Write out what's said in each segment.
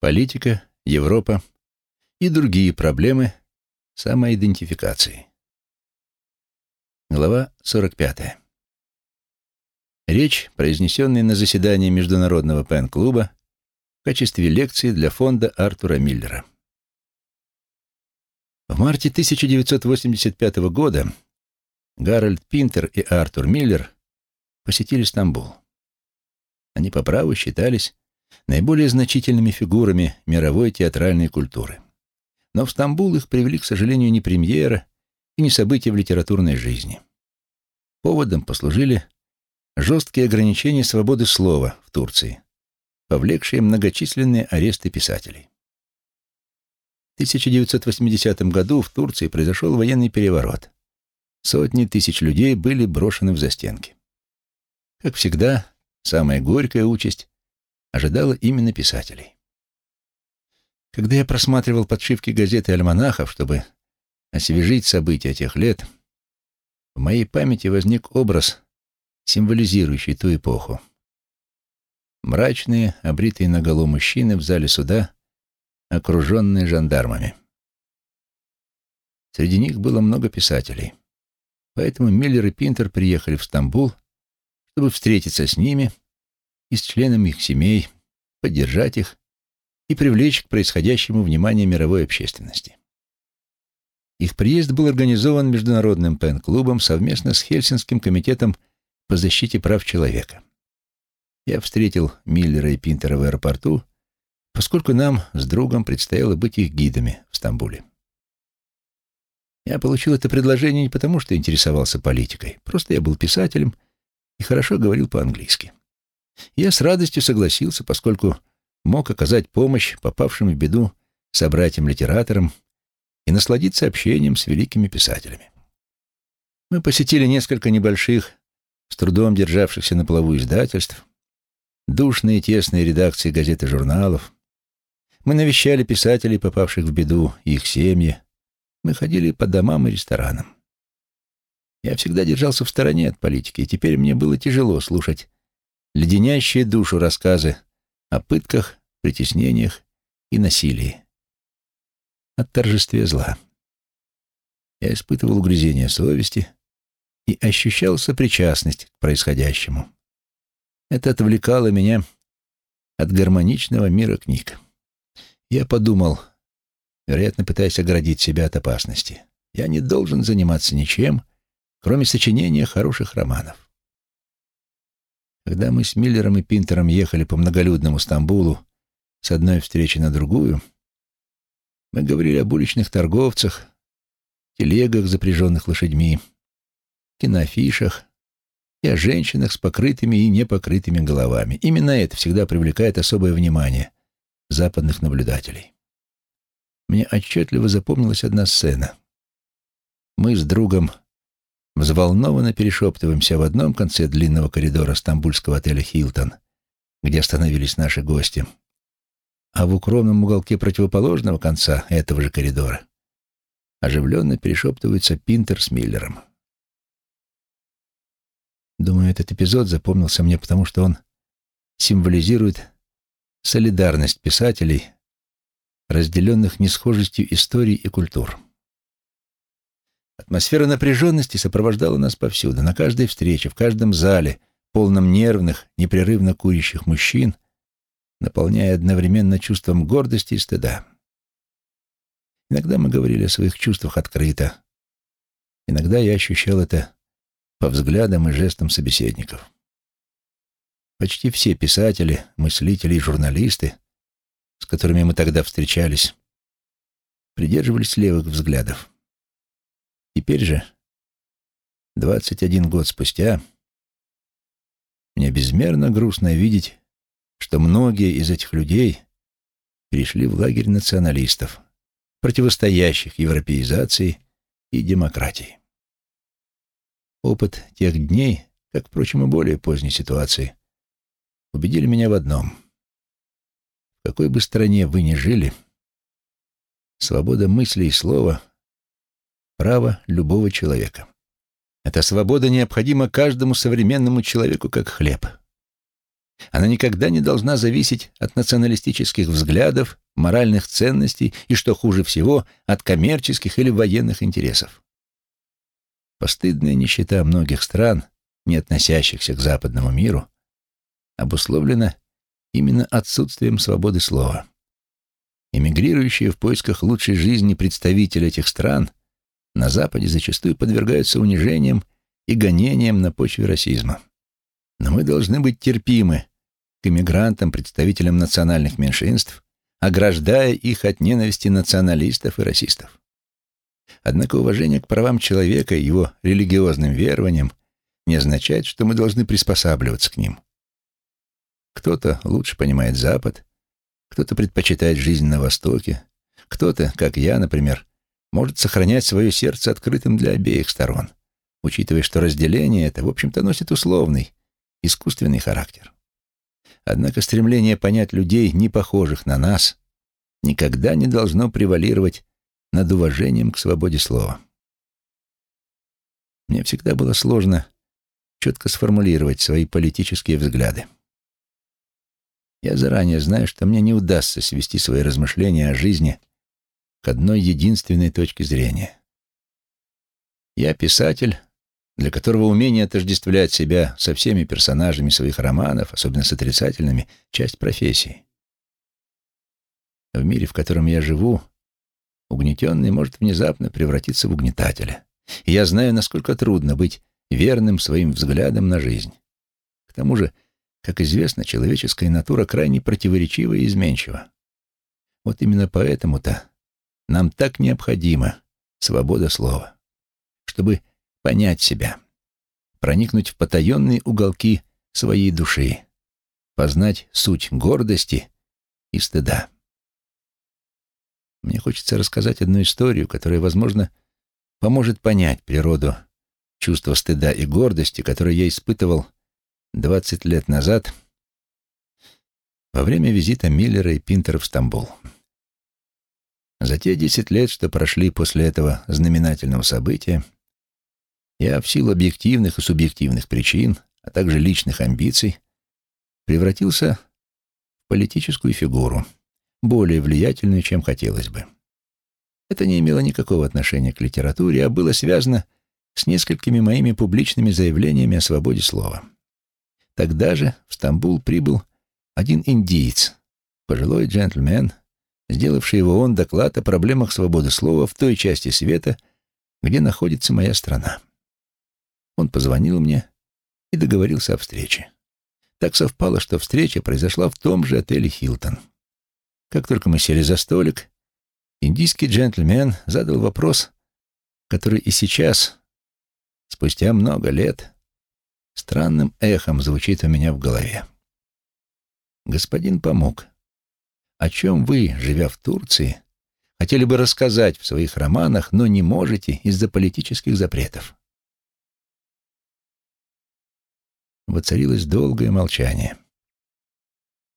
политика, Европа и другие проблемы самоидентификации. Глава 45. Речь, произнесенная на заседании Международного пен-клуба в качестве лекции для фонда Артура Миллера. В марте 1985 года Гарольд Пинтер и Артур Миллер посетили Стамбул. Они по праву считались наиболее значительными фигурами мировой театральной культуры. Но в Стамбул их привели, к сожалению, не премьера и не события в литературной жизни. Поводом послужили жесткие ограничения свободы слова в Турции, повлекшие многочисленные аресты писателей. В 1980 году в Турции произошел военный переворот. Сотни тысяч людей были брошены в застенки. Как всегда, самая горькая участь ожидала именно писателей. Когда я просматривал подшивки газет и альманахов, чтобы освежить события тех лет, в моей памяти возник образ, символизирующий ту эпоху. Мрачные, обритые наголо мужчины в зале суда, окруженные жандармами. Среди них было много писателей. Поэтому Миллер и Пинтер приехали в Стамбул, чтобы встретиться с ними и с членами их семей, поддержать их и привлечь к происходящему внимание мировой общественности. Их приезд был организован Международным пен-клубом совместно с Хельсинским комитетом по защите прав человека. Я встретил Миллера и Пинтера в аэропорту, поскольку нам с другом предстояло быть их гидами в Стамбуле. Я получил это предложение не потому, что интересовался политикой, просто я был писателем и хорошо говорил по-английски. Я с радостью согласился, поскольку мог оказать помощь попавшим в беду собратьям-литераторам и насладиться общением с великими писателями. Мы посетили несколько небольших, с трудом державшихся на плаву издательств, душные тесные редакции газет и журналов. Мы навещали писателей, попавших в беду, и их семьи. Мы ходили по домам и ресторанам. Я всегда держался в стороне от политики, и теперь мне было тяжело слушать леденящие душу рассказы о пытках, притеснениях и насилии. О торжестве зла. Я испытывал угрызение совести и ощущал сопричастность к происходящему. Это отвлекало меня от гармоничного мира книг. Я подумал, вероятно, пытаясь оградить себя от опасности, я не должен заниматься ничем, кроме сочинения хороших романов. Когда мы с Миллером и Пинтером ехали по многолюдному Стамбулу с одной встречи на другую, мы говорили об уличных торговцах, телегах, запряженных лошадьми, киноафишах и о женщинах с покрытыми и непокрытыми головами. Именно это всегда привлекает особое внимание западных наблюдателей. Мне отчетливо запомнилась одна сцена. Мы с другом Взволнованно перешептываемся в одном конце длинного коридора стамбульского отеля «Хилтон», где остановились наши гости, а в укромном уголке противоположного конца этого же коридора оживленно перешептываются Пинтер с Миллером. Думаю, этот эпизод запомнился мне, потому что он символизирует солидарность писателей, разделенных несхожестью историй и культур. Атмосфера напряженности сопровождала нас повсюду, на каждой встрече, в каждом зале, полном нервных, непрерывно курящих мужчин, наполняя одновременно чувством гордости и стыда. Иногда мы говорили о своих чувствах открыто. Иногда я ощущал это по взглядам и жестам собеседников. Почти все писатели, мыслители и журналисты, с которыми мы тогда встречались, придерживались левых взглядов. Теперь же, 21 год спустя, мне безмерно грустно видеть, что многие из этих людей перешли в лагерь националистов, противостоящих европеизации и демократии. Опыт тех дней, как, впрочем, и более поздней ситуации, убедили меня в одном. В какой бы стране вы ни жили, свобода мысли и слова — право любого человека. Эта свобода необходима каждому современному человеку как хлеб. Она никогда не должна зависеть от националистических взглядов, моральных ценностей и, что хуже всего, от коммерческих или военных интересов. Постыдная нищета многих стран, не относящихся к западному миру, обусловлена именно отсутствием свободы слова. Эмигрирующие в поисках лучшей жизни представители этих стран на Западе зачастую подвергаются унижениям и гонениям на почве расизма. Но мы должны быть терпимы к иммигрантам, представителям национальных меньшинств, ограждая их от ненависти националистов и расистов. Однако уважение к правам человека и его религиозным верованиям не означает, что мы должны приспосабливаться к ним. Кто-то лучше понимает Запад, кто-то предпочитает жизнь на Востоке, кто-то, как я, например, может сохранять свое сердце открытым для обеих сторон, учитывая, что разделение это, в общем-то, носит условный, искусственный характер. Однако стремление понять людей, не похожих на нас, никогда не должно превалировать над уважением к свободе слова. Мне всегда было сложно четко сформулировать свои политические взгляды. Я заранее знаю, что мне не удастся свести свои размышления о жизни одной единственной точке зрения. Я писатель, для которого умение отождествлять себя со всеми персонажами своих романов, особенно с отрицательными, часть профессии. В мире, в котором я живу, угнетенный может внезапно превратиться в угнетателя. И я знаю, насколько трудно быть верным своим взглядам на жизнь. К тому же, как известно, человеческая натура крайне противоречива и изменчива. Вот именно поэтому-то нам так необходима свобода слова, чтобы понять себя, проникнуть в потаенные уголки своей души, познать суть гордости и стыда. Мне хочется рассказать одну историю, которая, возможно, поможет понять природу чувства стыда и гордости, которое я испытывал 20 лет назад во время визита Миллера и Пинтера в Стамбул. За те 10 лет, что прошли после этого знаменательного события, я в силу объективных и субъективных причин, а также личных амбиций, превратился в политическую фигуру, более влиятельную, чем хотелось бы. Это не имело никакого отношения к литературе, а было связано с несколькими моими публичными заявлениями о свободе слова. Тогда же в Стамбул прибыл один индиец, пожилой джентльмен, сделавший его он доклад о проблемах свободы слова в той части света, где находится моя страна. Он позвонил мне и договорился о встрече. Так совпало, что встреча произошла в том же отеле «Хилтон». Как только мы сели за столик, индийский джентльмен задал вопрос, который и сейчас, спустя много лет, странным эхом звучит у меня в голове. «Господин помог. О чем вы, живя в Турции, хотели бы рассказать в своих романах, но не можете из-за политических запретов?» Воцарилось долгое молчание.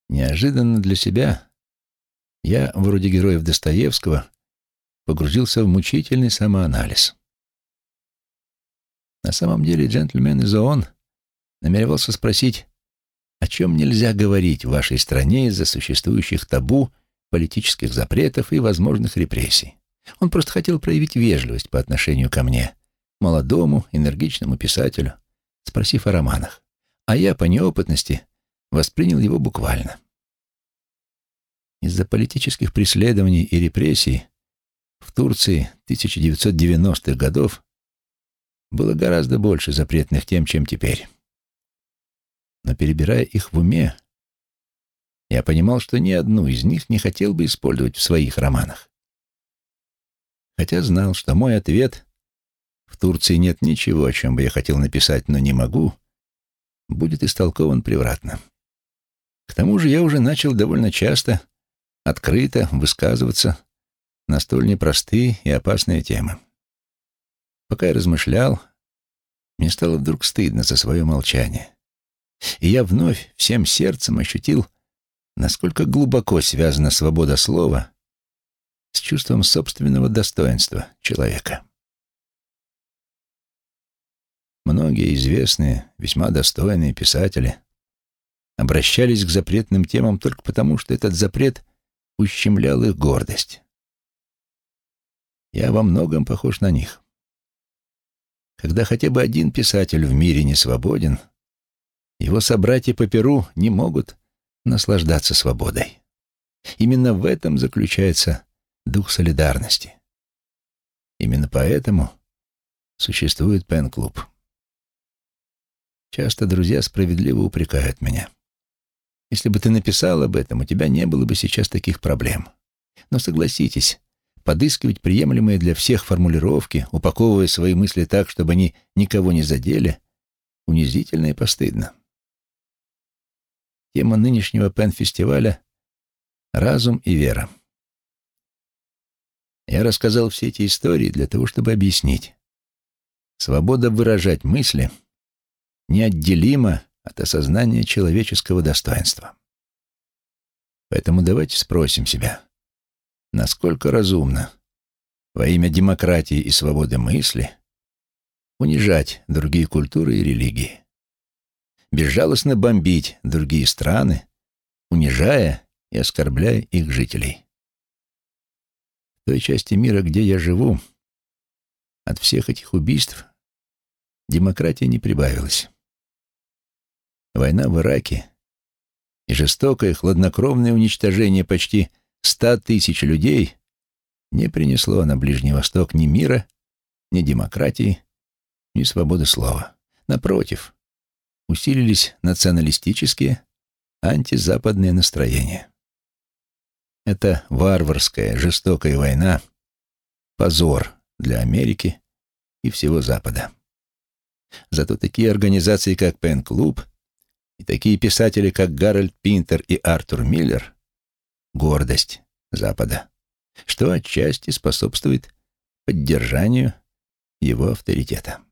Неожиданно для себя я, вроде героев Достоевского, погрузился в мучительный самоанализ. На самом деле джентльмен из ООН намеревался спросить, о чем нельзя говорить в вашей стране из-за существующих табу, политических запретов и возможных репрессий. Он просто хотел проявить вежливость по отношению ко мне, молодому, энергичному писателю, спросив о романах. А я по неопытности воспринял его буквально. Из-за политических преследований и репрессий в Турции 1990-х годов было гораздо больше запретных тем, чем теперь. Но перебирая их в уме, я понимал, что ни одну из них не хотел бы использовать в своих романах. Хотя знал, что мой ответ «в Турции нет ничего, о чем бы я хотел написать, но не могу», будет истолкован превратно. К тому же я уже начал довольно часто открыто высказываться на столь непростые и опасные темы. Пока я размышлял, мне стало вдруг стыдно за свое молчание. И я вновь всем сердцем ощутил, насколько глубоко связана свобода слова с чувством собственного достоинства человека. Многие известные, весьма достойные писатели обращались к запретным темам только потому, что этот запрет ущемлял их гордость. Я во многом похож на них. Когда хотя бы один писатель в мире не свободен, его собратья по Перу не могут наслаждаться свободой. Именно в этом заключается дух солидарности. Именно поэтому существует пен-клуб. Часто друзья справедливо упрекают меня. Если бы ты написал об этом, у тебя не было бы сейчас таких проблем. Но согласитесь, подыскивать приемлемые для всех формулировки, упаковывая свои мысли так, чтобы они никого не задели, унизительно и постыдно. Тема нынешнего Пен-фестиваля — разум и вера. Я рассказал все эти истории для того, чтобы объяснить. Свобода выражать мысли неотделима от осознания человеческого достоинства. Поэтому давайте спросим себя, насколько разумно во имя демократии и свободы мысли унижать другие культуры и религии, безжалостно бомбить другие страны, унижая и оскорбляя их жителей. В той части мира, где я живу, от всех этих убийств демократия не прибавилась. Война в Ираке и жестокое, хладнокровное уничтожение почти ста тысяч людей не принесло на Ближний Восток ни мира, ни демократии, ни свободы слова. Напротив, усилились националистические, антизападные настроения. Эта варварская, жестокая война — позор для Америки и всего Запада. Зато такие организации, как Пен-клуб, и такие писатели, как Гарольд Пинтер и Артур Миллер — гордость Запада, что отчасти способствует поддержанию его авторитета.